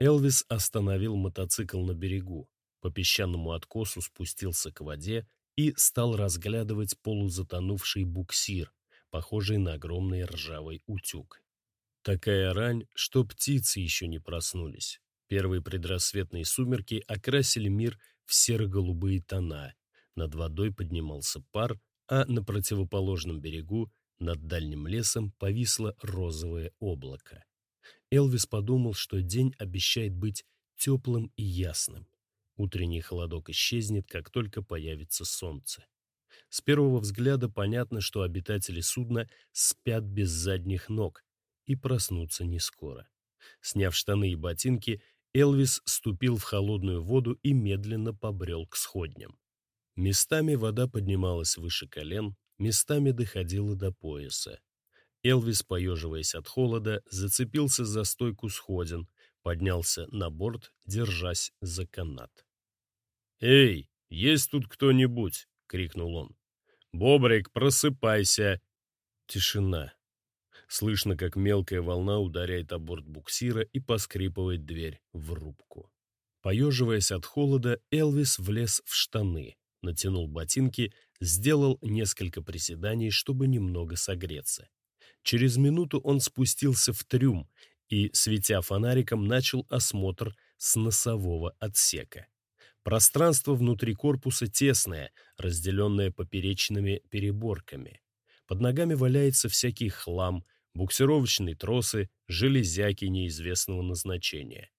Элвис остановил мотоцикл на берегу, по песчаному откосу спустился к воде и стал разглядывать полузатонувший буксир, похожий на огромный ржавый утюг. Такая рань, что птицы еще не проснулись. Первые предрассветные сумерки окрасили мир в серо-голубые тона. Над водой поднимался пар, а на противоположном берегу, над дальним лесом, повисло розовое облако. Элвис подумал, что день обещает быть теплым и ясным. Утренний холодок исчезнет, как только появится солнце. С первого взгляда понятно, что обитатели судна спят без задних ног и проснутся не скоро. Сняв штаны и ботинки, Элвис ступил в холодную воду и медленно побрел к сходням. Местами вода поднималась выше колен, местами доходила до пояса. Элвис, поеживаясь от холода, зацепился за стойку сходин, поднялся на борт, держась за канат. «Эй, есть тут кто-нибудь?» — крикнул он. «Бобрик, просыпайся!» Тишина. Слышно, как мелкая волна ударяет о борт буксира и поскрипывает дверь в рубку. Поеживаясь от холода, Элвис влез в штаны, натянул ботинки, сделал несколько приседаний, чтобы немного согреться. Через минуту он спустился в трюм и, светя фонариком, начал осмотр с носового отсека. Пространство внутри корпуса тесное, разделенное поперечными переборками. Под ногами валяется всякий хлам, буксировочные тросы, железяки неизвестного назначения.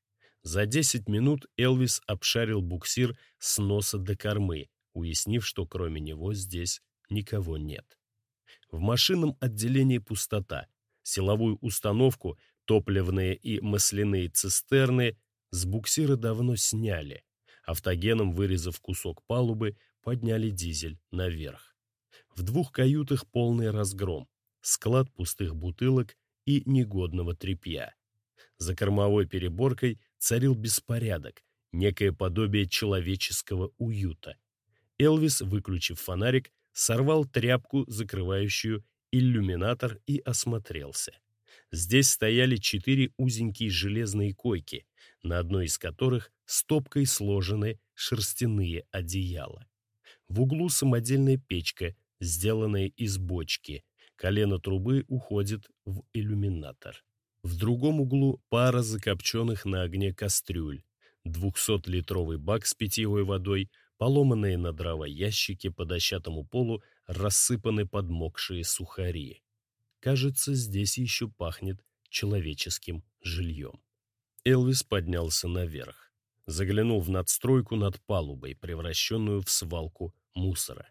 За 10 минут Элвис обшарил буксир с носа до кормы, уяснив, что кроме него здесь никого нет. В машинном отделении пустота. Силовую установку, топливные и масляные цистерны с буксира давно сняли. Автогеном, вырезав кусок палубы, подняли дизель наверх. В двух каютах полный разгром, склад пустых бутылок и негодного тряпья. За кормовой переборкой царил беспорядок, некое подобие человеческого уюта. Элвис, выключив фонарик, сорвал тряпку, закрывающую иллюминатор, и осмотрелся. Здесь стояли четыре узенькие железные койки, на одной из которых стопкой сложены шерстяные одеяла. В углу самодельная печка, сделанная из бочки. Колено трубы уходит в иллюминатор. В другом углу пара закопченных на огне кастрюль, 200-литровый бак с питьевой водой, поломанные на дрова ящики по дощатому полу рассыпаны подмокшие сухари. Кажется, здесь еще пахнет человеческим жильем. Элвис поднялся наверх. Заглянул в надстройку над палубой, превращенную в свалку мусора.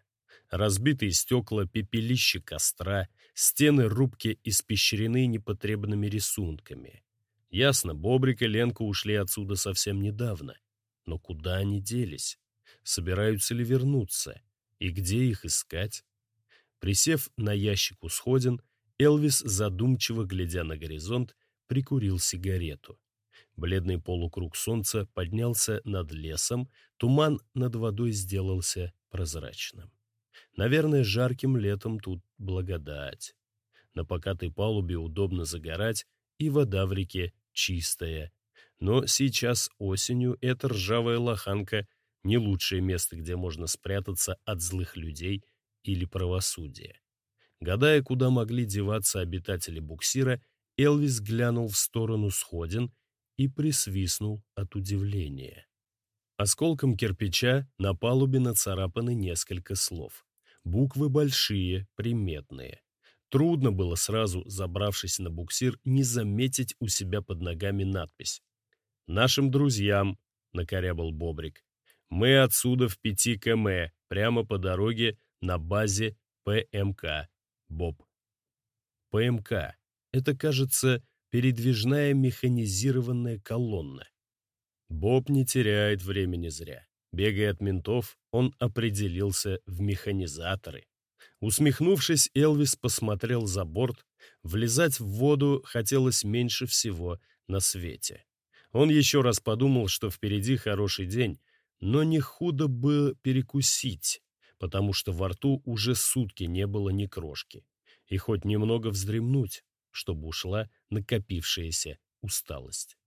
Разбитые стекла, пепелище костра, стены рубки испещрены непотребными рисунками. Ясно, Бобрик и Ленка ушли отсюда совсем недавно. Но куда они делись? Собираются ли вернуться? И где их искать? Присев на ящик у сходин, Элвис, задумчиво глядя на горизонт, прикурил сигарету. Бледный полукруг солнца поднялся над лесом, туман над водой сделался прозрачным. Наверное, жарким летом тут благодать. На покатой палубе удобно загорать, и вода в реке чистая. Но сейчас осенью эта ржавая лоханка — не лучшее место, где можно спрятаться от злых людей или правосудия. Гадая, куда могли деваться обитатели буксира, Элвис глянул в сторону сходин и присвистнул от удивления. Осколком кирпича на палубе нацарапаны несколько слов. Буквы большие, приметные. Трудно было сразу, забравшись на буксир, не заметить у себя под ногами надпись. «Нашим друзьям», — накорябал Бобрик, — «мы отсюда в пяти км, прямо по дороге на базе ПМК. Боб». ПМК — это, кажется, передвижная механизированная колонна. Боб не теряет времени зря. Бегая от ментов, он определился в механизаторы. Усмехнувшись, Элвис посмотрел за борт. Влезать в воду хотелось меньше всего на свете. Он еще раз подумал, что впереди хороший день, но не худо бы перекусить, потому что во рту уже сутки не было ни крошки. И хоть немного вздремнуть, чтобы ушла накопившаяся усталость.